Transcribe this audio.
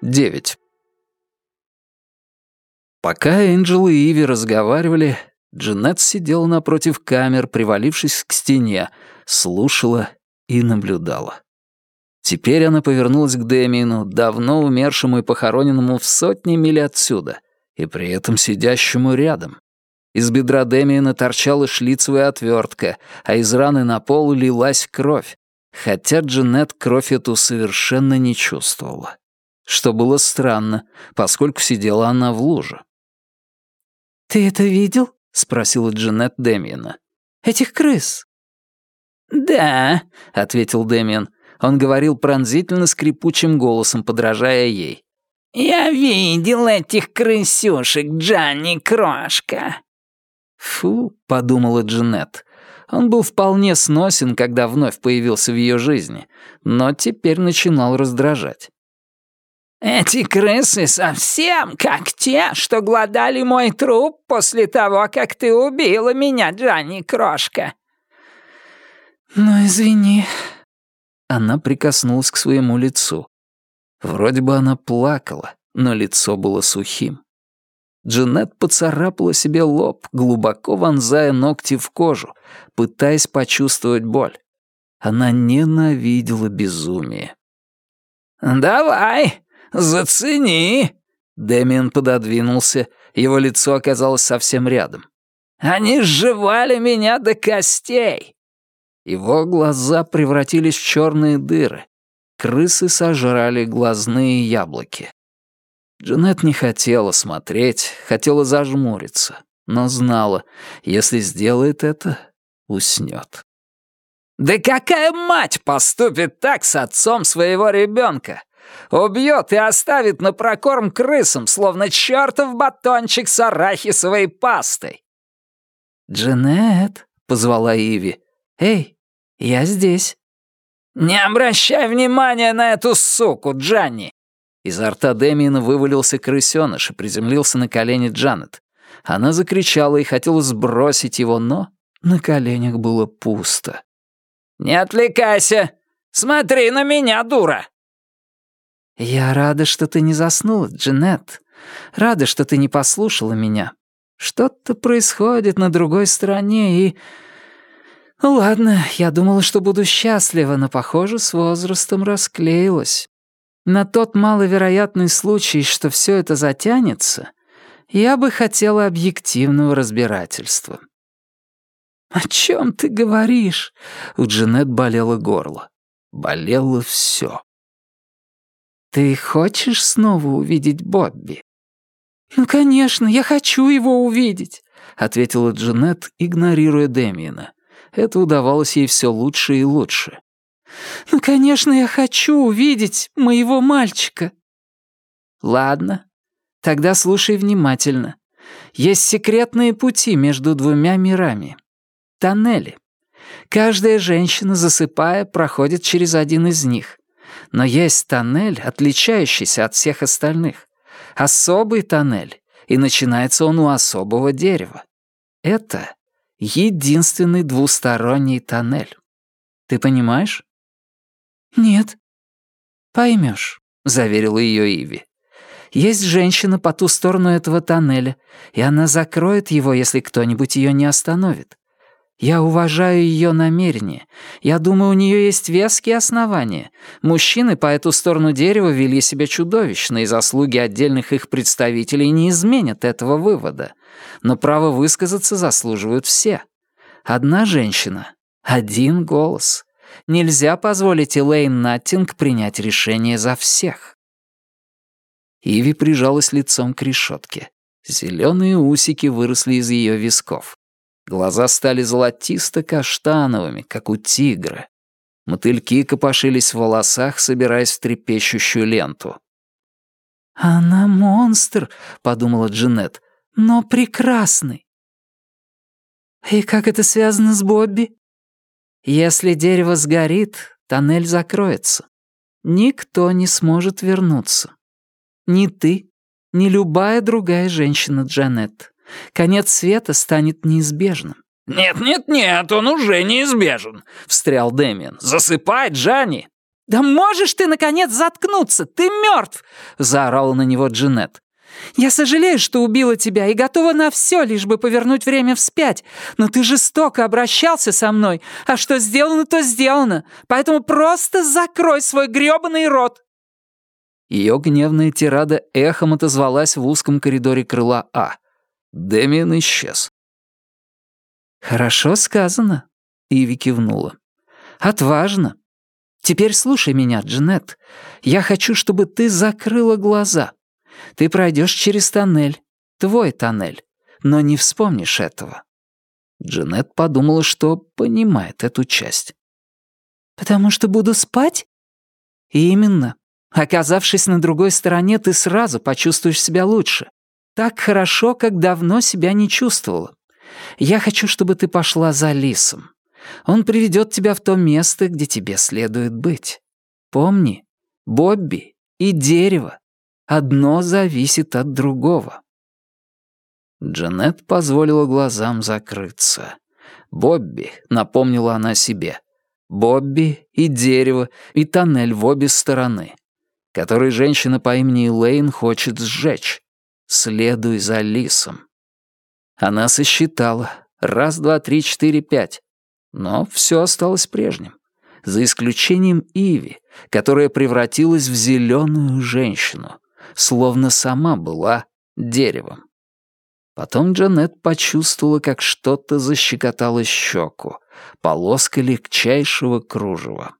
9. Пока Энджел и Иви разговаривали, Джанет сидела напротив камер, привалившись к стене, слушала и наблюдала. Теперь она повернулась к Дэмиену, давно умершему и похороненному в сотни миль отсюда, и при этом сидящему рядом. Из бедра Дэмиена торчала шлицевая отвертка, а из раны на пол лилась кровь, хотя Джанет кровь эту совершенно не чувствовала что было странно, поскольку сидела она в луже. «Ты это видел?» — спросила Джанет Дэмиена. «Этих крыс?» «Да», — ответил Дэмиен. Он говорил пронзительно скрипучим голосом, подражая ей. «Я видел этих крысюшек, Джанни Крошка». «Фу», — подумала Джанет. Он был вполне сносен, когда вновь появился в ее жизни, но теперь начинал раздражать. Эти крысы совсем как те, что глодали мой труп после того, как ты убила меня, Джанни Крошка». «Ну, извини». Она прикоснулась к своему лицу. Вроде бы она плакала, но лицо было сухим. Джанет поцарапала себе лоб, глубоко вонзая ногти в кожу, пытаясь почувствовать боль. Она ненавидела безумие. «Давай, «Зацени!» Дэмиан пододвинулся, его лицо оказалось совсем рядом. «Они сживали меня до костей!» Его глаза превратились в черные дыры. Крысы сожрали глазные яблоки. Джанет не хотела смотреть, хотела зажмуриться, но знала, если сделает это, уснет. «Да какая мать поступит так с отцом своего ребенка? Убьет и оставит на прокорм крысам, словно чертов батончик с арахисовой пастой. «Джанет», — позвала Иви, — «эй, я здесь». «Не обращай внимания на эту суку, Джанни!» Изо рта Дэмиена вывалился крысёныш и приземлился на колени Джанет. Она закричала и хотела сбросить его, но на коленях было пусто. «Не отвлекайся! Смотри на меня, дура!» «Я рада, что ты не заснула, Джанет. Рада, что ты не послушала меня. Что-то происходит на другой стороне, и... Ну ладно, я думала, что буду счастлива, но, похоже, с возрастом расклеилась. На тот маловероятный случай, что все это затянется, я бы хотела объективного разбирательства». «О чем ты говоришь?» У Джанет болело горло. Болело все. «Ты хочешь снова увидеть Бобби?» «Ну, конечно, я хочу его увидеть», — ответила Джанет, игнорируя Дэмиена. Это удавалось ей все лучше и лучше. «Ну, конечно, я хочу увидеть моего мальчика». «Ладно, тогда слушай внимательно. Есть секретные пути между двумя мирами. Тоннели. Каждая женщина, засыпая, проходит через один из них. Но есть тоннель, отличающийся от всех остальных. Особый тоннель, и начинается он у особого дерева. Это единственный двусторонний тоннель. Ты понимаешь? Нет. Поймешь, заверила ее Иви. Есть женщина по ту сторону этого тоннеля, и она закроет его, если кто-нибудь ее не остановит. Я уважаю ее намерение. Я думаю, у нее есть веские основания. Мужчины по эту сторону дерева вели себя чудовищно, и заслуги отдельных их представителей не изменят этого вывода. Но право высказаться заслуживают все. Одна женщина, один голос. Нельзя позволить Элейн Наттинг принять решение за всех. Иви прижалась лицом к решетке. Зеленые усики выросли из ее висков. Глаза стали золотисто-каштановыми, как у тигра. Мотыльки копошились в волосах, собираясь в трепещущую ленту. «Она монстр», — подумала Джанет, — «но прекрасный». «И как это связано с Бобби?» «Если дерево сгорит, тоннель закроется. Никто не сможет вернуться. Ни ты, ни любая другая женщина, Джанет. Конец света станет неизбежным. «Нет-нет-нет, он уже неизбежен», — встрял Дэмиан. «Засыпай, Джанни!» «Да можешь ты, наконец, заткнуться? Ты мертв!» — заорала на него Джанет. «Я сожалею, что убила тебя и готова на все, лишь бы повернуть время вспять. Но ты жестоко обращался со мной, а что сделано, то сделано. Поэтому просто закрой свой грёбаный рот!» Ее гневная тирада эхом отозвалась в узком коридоре крыла А. Дэмиан исчез. «Хорошо сказано», — Иви кивнула. «Отважно. Теперь слушай меня, Джанет. Я хочу, чтобы ты закрыла глаза. Ты пройдешь через тоннель, твой тоннель, но не вспомнишь этого». Джанет подумала, что понимает эту часть. «Потому что буду спать?» «Именно. Оказавшись на другой стороне, ты сразу почувствуешь себя лучше. Так хорошо, как давно себя не чувствовала. Я хочу, чтобы ты пошла за лисом. Он приведет тебя в то место, где тебе следует быть. Помни, Бобби и дерево. Одно зависит от другого. Джанет позволила глазам закрыться. «Бобби», — напомнила она себе. «Бобби и дерево, и тоннель в обе стороны, который женщина по имени Лейн хочет сжечь. Следуй за лисом». Она сосчитала. Раз, два, три, четыре, пять. Но все осталось прежним. За исключением Иви, которая превратилась в зеленую женщину, словно сама была деревом. Потом Джанет почувствовала, как что-то защекотало щеку, полоска легчайшего кружева.